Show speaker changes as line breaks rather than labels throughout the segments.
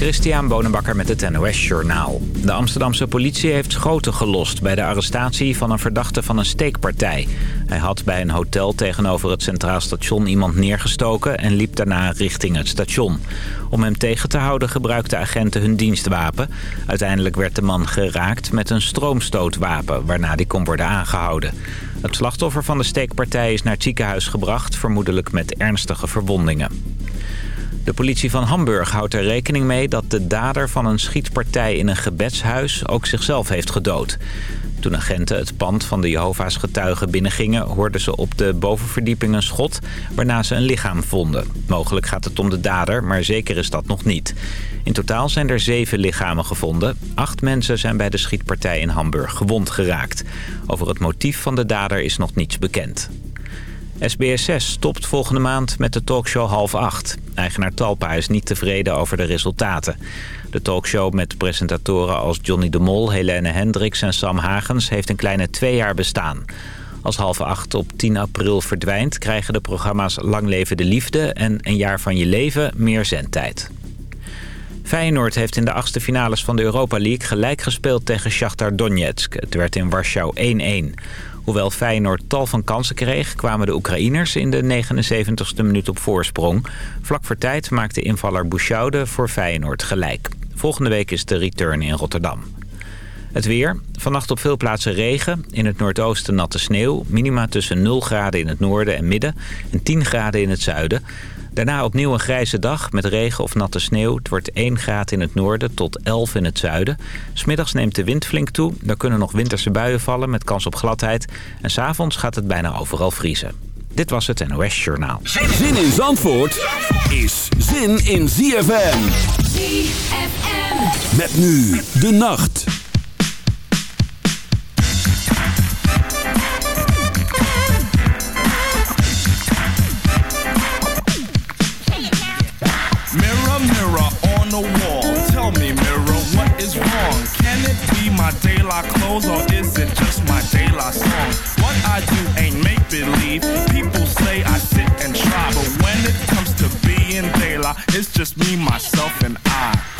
Christian Bonenbakker met het NOS Journaal. De Amsterdamse politie heeft schoten gelost bij de arrestatie van een verdachte van een steekpartij. Hij had bij een hotel tegenover het Centraal Station iemand neergestoken en liep daarna richting het station. Om hem tegen te houden gebruikten agenten hun dienstwapen. Uiteindelijk werd de man geraakt met een stroomstootwapen, waarna die kon worden aangehouden. Het slachtoffer van de steekpartij is naar het ziekenhuis gebracht, vermoedelijk met ernstige verwondingen. De politie van Hamburg houdt er rekening mee dat de dader van een schietpartij in een gebedshuis ook zichzelf heeft gedood. Toen agenten het pand van de Jehovah's getuigen binnengingen... hoorden ze op de bovenverdieping een schot, waarna ze een lichaam vonden. Mogelijk gaat het om de dader, maar zeker is dat nog niet. In totaal zijn er zeven lichamen gevonden. Acht mensen zijn bij de schietpartij in Hamburg gewond geraakt. Over het motief van de dader is nog niets bekend. SBS6 stopt volgende maand met de talkshow half acht. Eigenaar Talpa is niet tevreden over de resultaten. De talkshow met presentatoren als Johnny de Mol, Helene Hendricks en Sam Hagens... heeft een kleine twee jaar bestaan. Als half acht op 10 april verdwijnt... krijgen de programma's Lang Leven de Liefde en Een Jaar van Je Leven meer zendtijd. Feyenoord heeft in de achtste finales van de Europa League gelijk gespeeld tegen Shakhtar Donetsk. Het werd in Warschau 1-1. Hoewel Feyenoord tal van kansen kreeg, kwamen de Oekraïners in de 79ste minuut op voorsprong. Vlak voor tijd maakte invaller Bouchaude voor Feyenoord gelijk. Volgende week is de return in Rotterdam. Het weer. Vannacht op veel plaatsen regen. In het noordoosten natte sneeuw. Minima tussen 0 graden in het noorden en midden en 10 graden in het zuiden. Daarna opnieuw een grijze dag met regen of natte sneeuw. Het wordt 1 graad in het noorden tot 11 in het zuiden. Smiddags neemt de wind flink toe. Er kunnen nog winterse buien vallen met kans op gladheid. En s'avonds gaat het bijna overal vriezen. Dit was het NOS Journaal.
Zin in Zandvoort is zin in ZFM.
ZFM.
Met nu de nacht.
Daylight clothes or is it just my daylight song? What I do ain't make believe. People say I sit and try, but when it comes to being daylight, it's just me, myself, and I.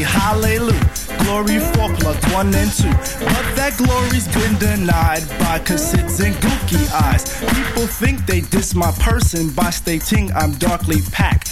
Hallelujah. Glory for plug one and two. But that glory's been denied by cassids and gookie eyes. People think they diss my person by stating I'm darkly packed.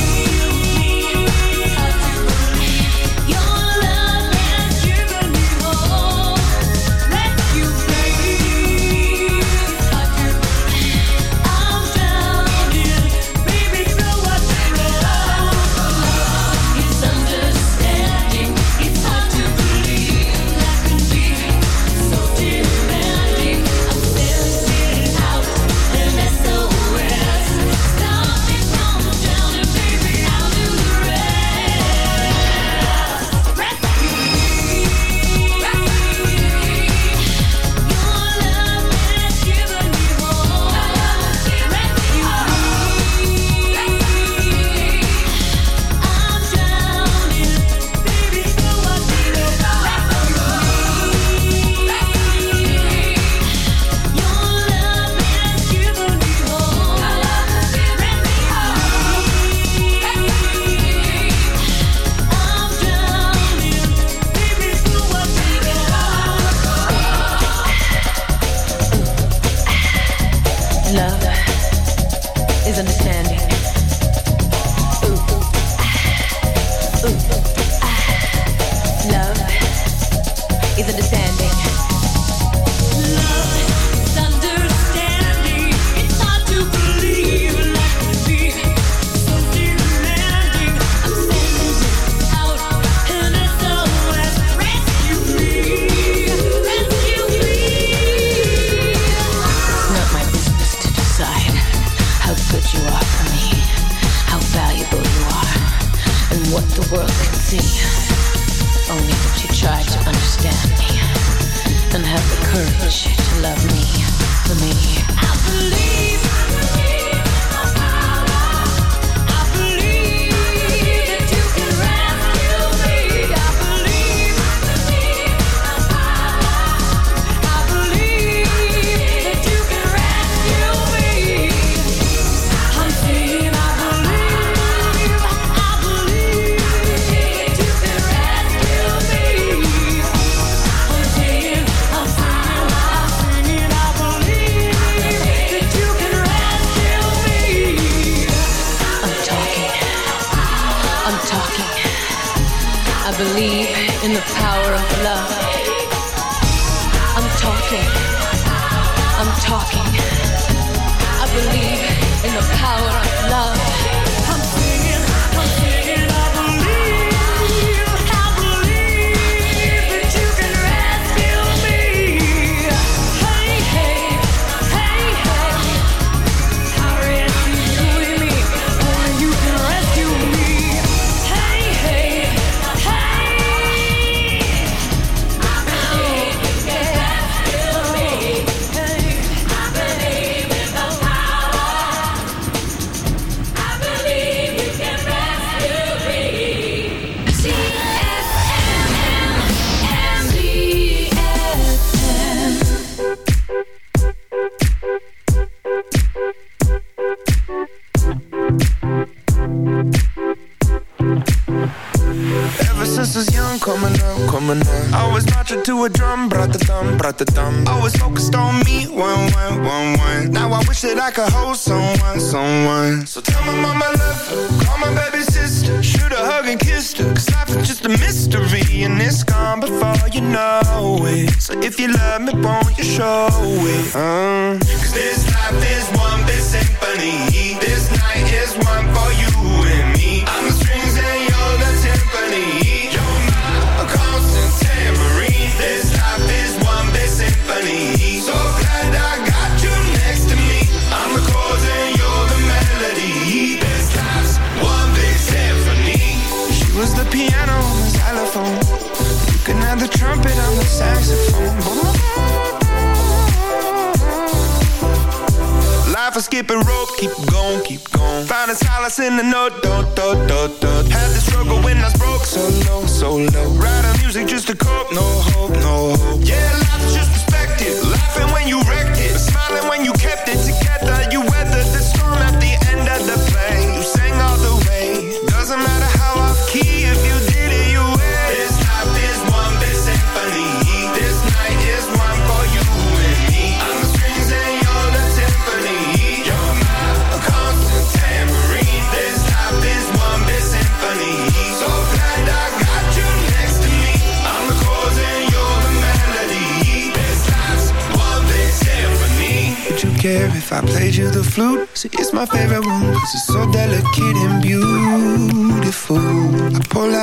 no, don't, don't.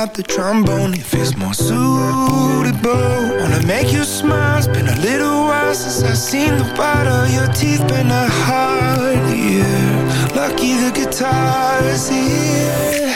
out the trombone if it's more suitable. Wanna make you smile, it's been a little while since I've seen the bite of your teeth. Been a hard year, lucky the guitar's here.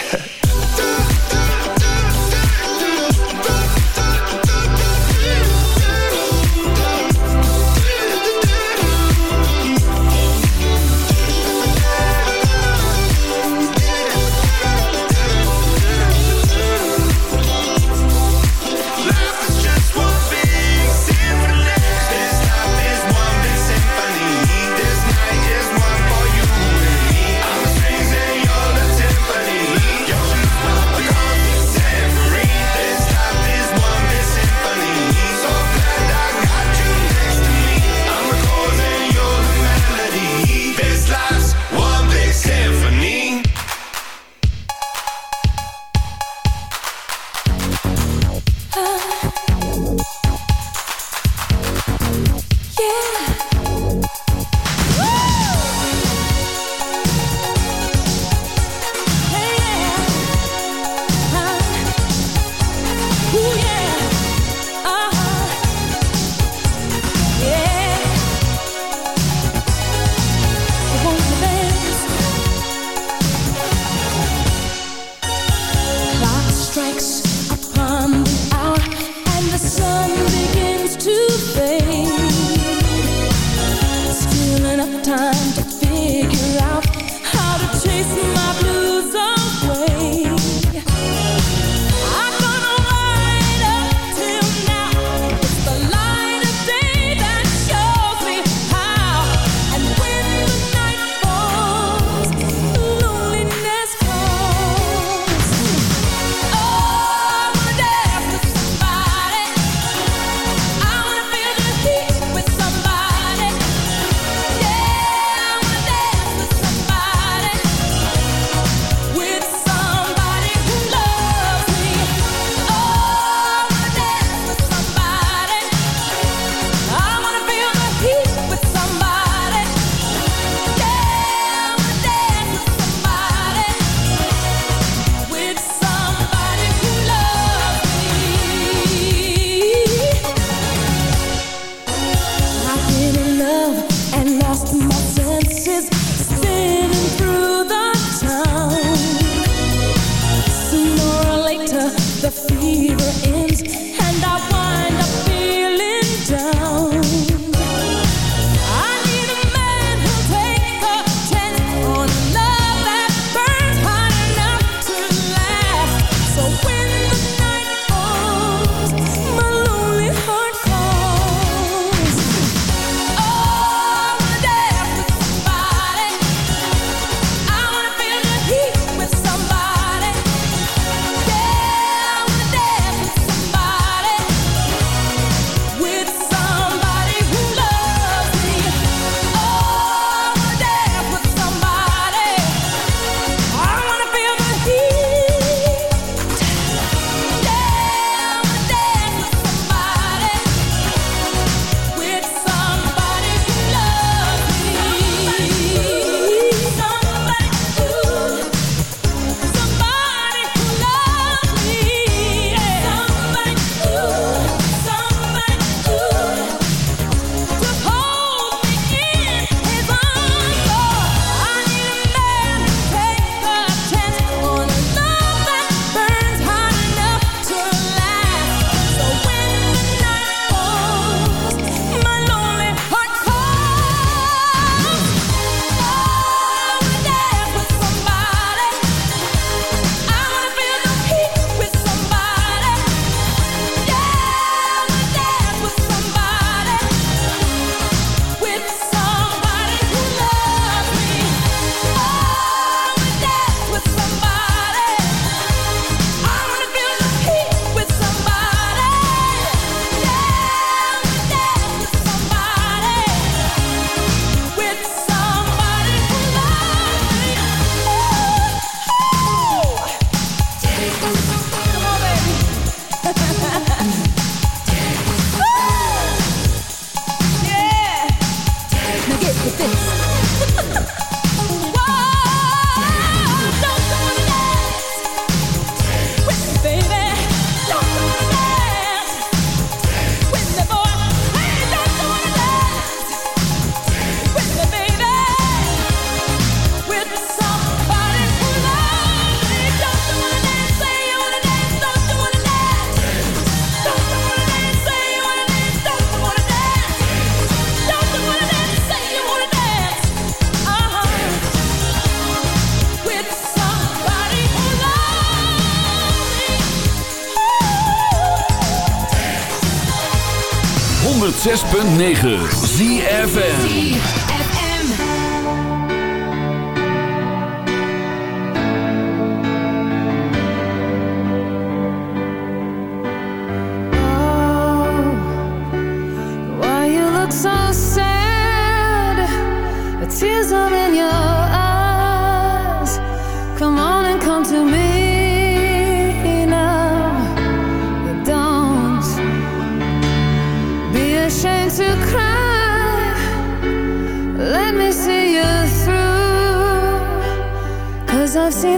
9.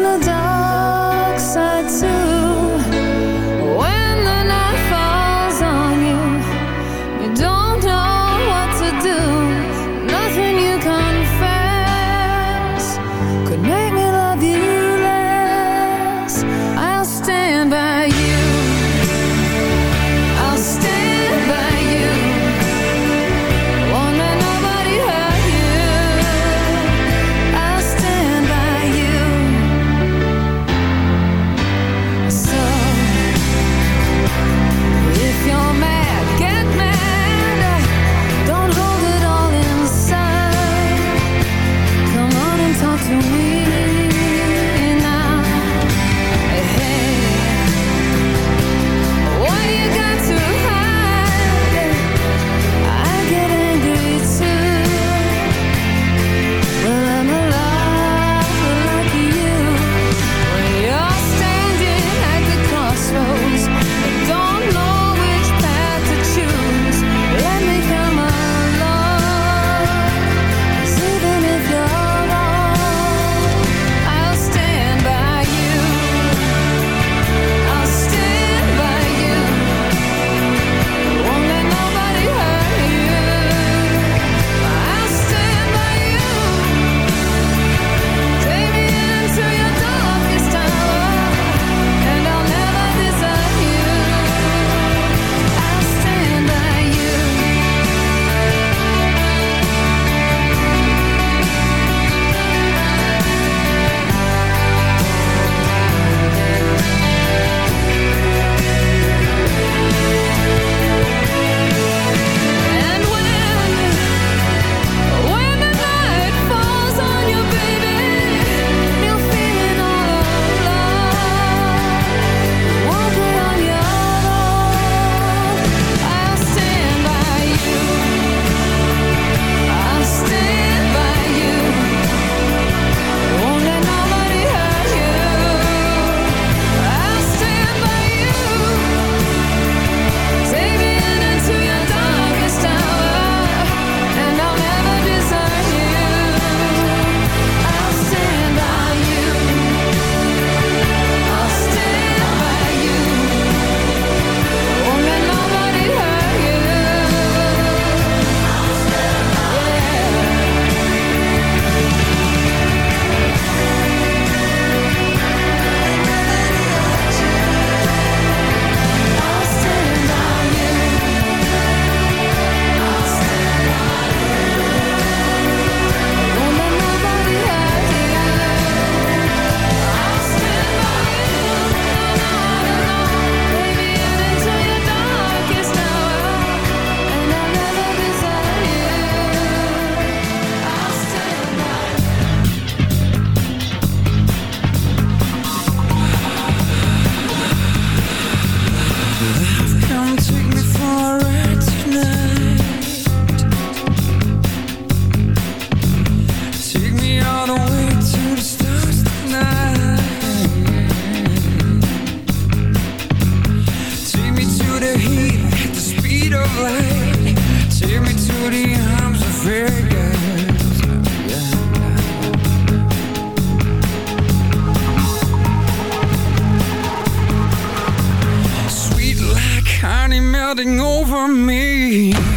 The
dark side too.
Over me.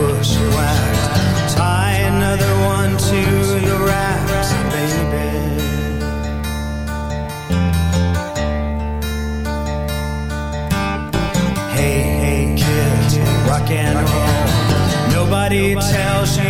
bushwhacked. Tie another one to your wraps, baby. Hey, hey, kid, rock and roll. Nobody tells you.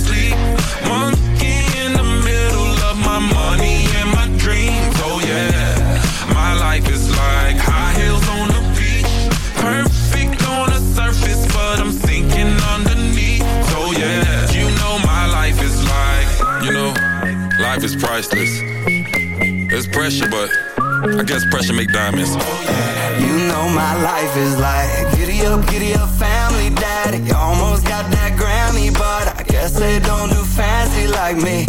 priceless. There's pressure, but I guess pressure make diamonds.
You know my life is like Giddy up, giddy up, family daddy. Almost got that Grammy, but I guess they don't do fancy like me.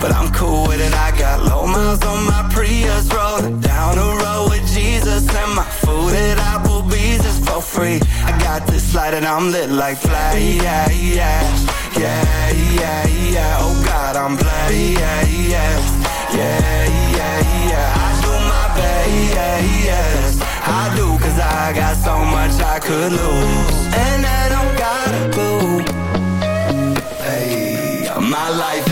But I'm cool with it, I got low miles on my Prius Rolling down the road with Jesus And my food at Applebee's is for free. I got this light and I'm lit like fly, yeah, yeah Yeah, yeah, yeah, oh God, I'm blessed, yeah, yeah Yeah, yeah, yeah, I do my best, I do, cause I got so much I could lose. And I don't gotta go Hey, my life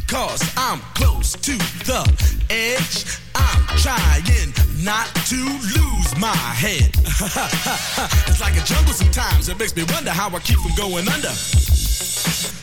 cause I'm close to the edge. I'm trying not to lose my head. it's like a jungle sometimes. It makes me wonder how I keep from going under.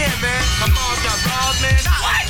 Yeah, man.
My mom got balls, man. What?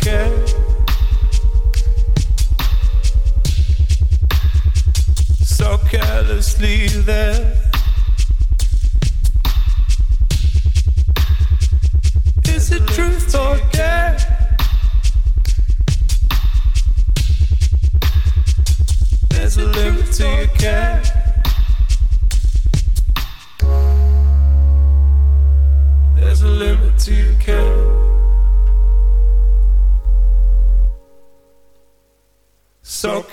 care. So carelessly there. Is it truth or dare? There's a limit to your care.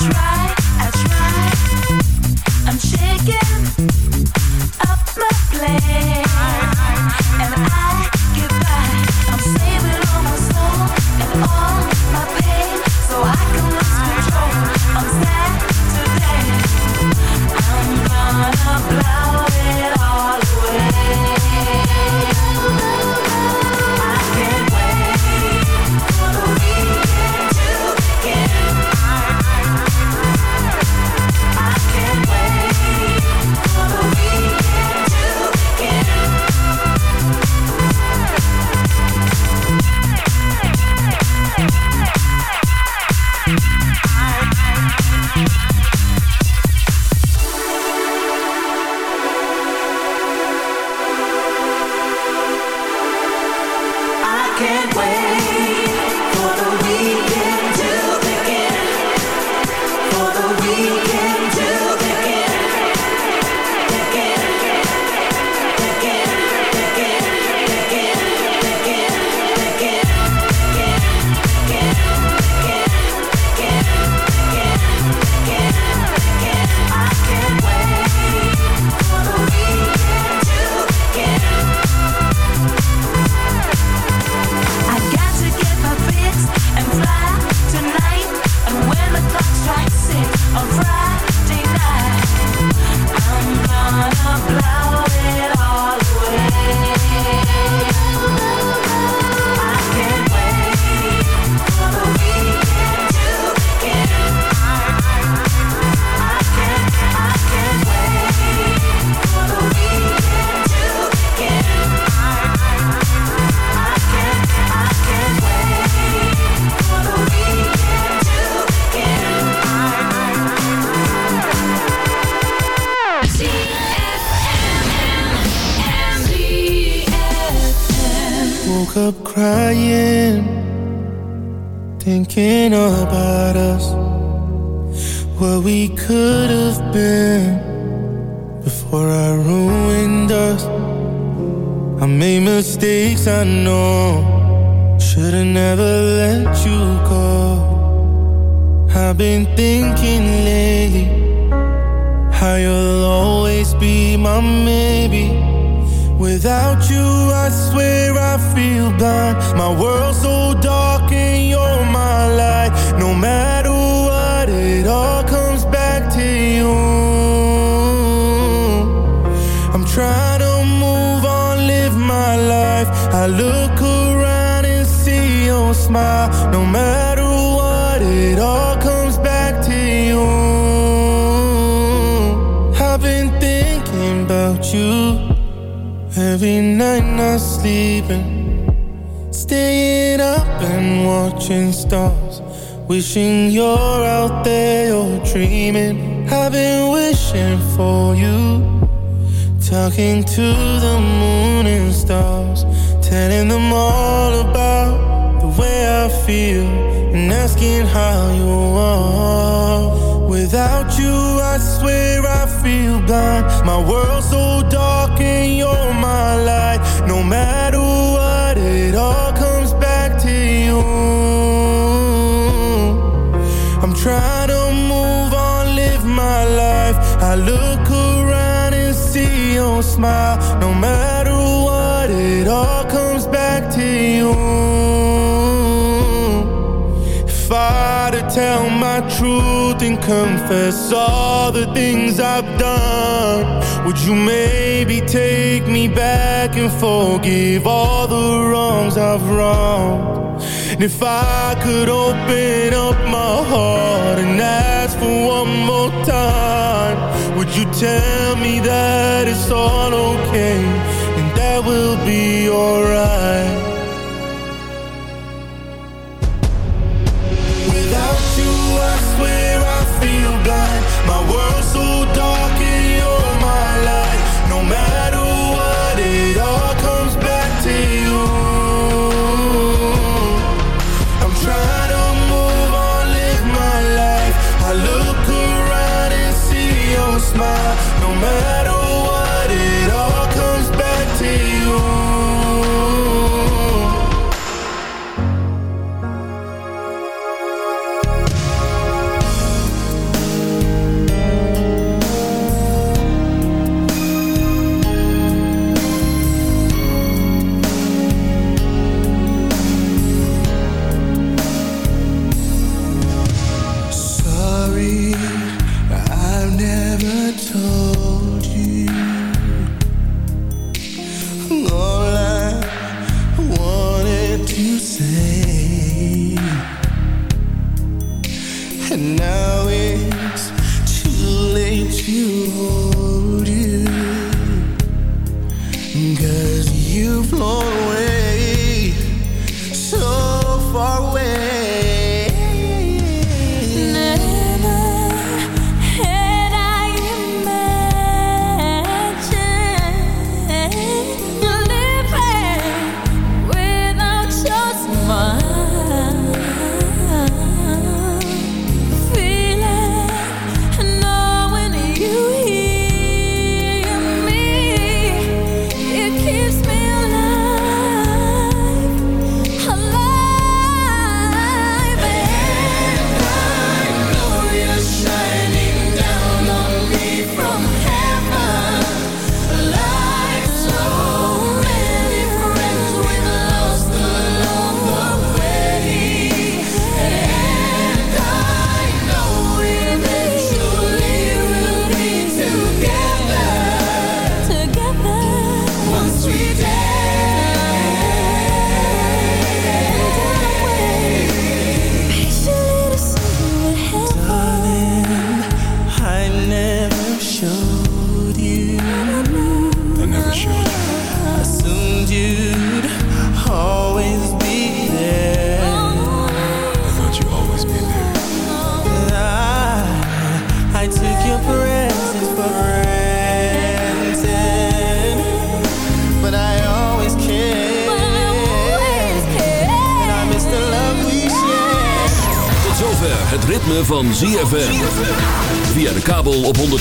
try.
about us, what we could have been before I ruined us. I made mistakes, I know. Should've never let you go. I've been thinking lately how you'll always be my maybe. Without you, I swear I feel blind. My world's so smile. No matter what, it all comes back to you. I've been thinking about you every night, not sleeping, staying up and watching stars. Wishing you're out there, you're dreaming. I've been wishing for you. Talking to the moon and stars, telling them all about way I feel And asking how you are. Without you I swear I feel blind. My world's so dark and you're my light. No matter what it all comes back to you. I'm trying to move on, live my life. I look around and see your smile. No matter what it all tell my truth and confess all the things I've done. Would you maybe take me back and forgive all the wrongs I've wronged? And if I could open up my heart and ask for one more time Would you tell me that it's all okay and that we'll be alright Cause you've flown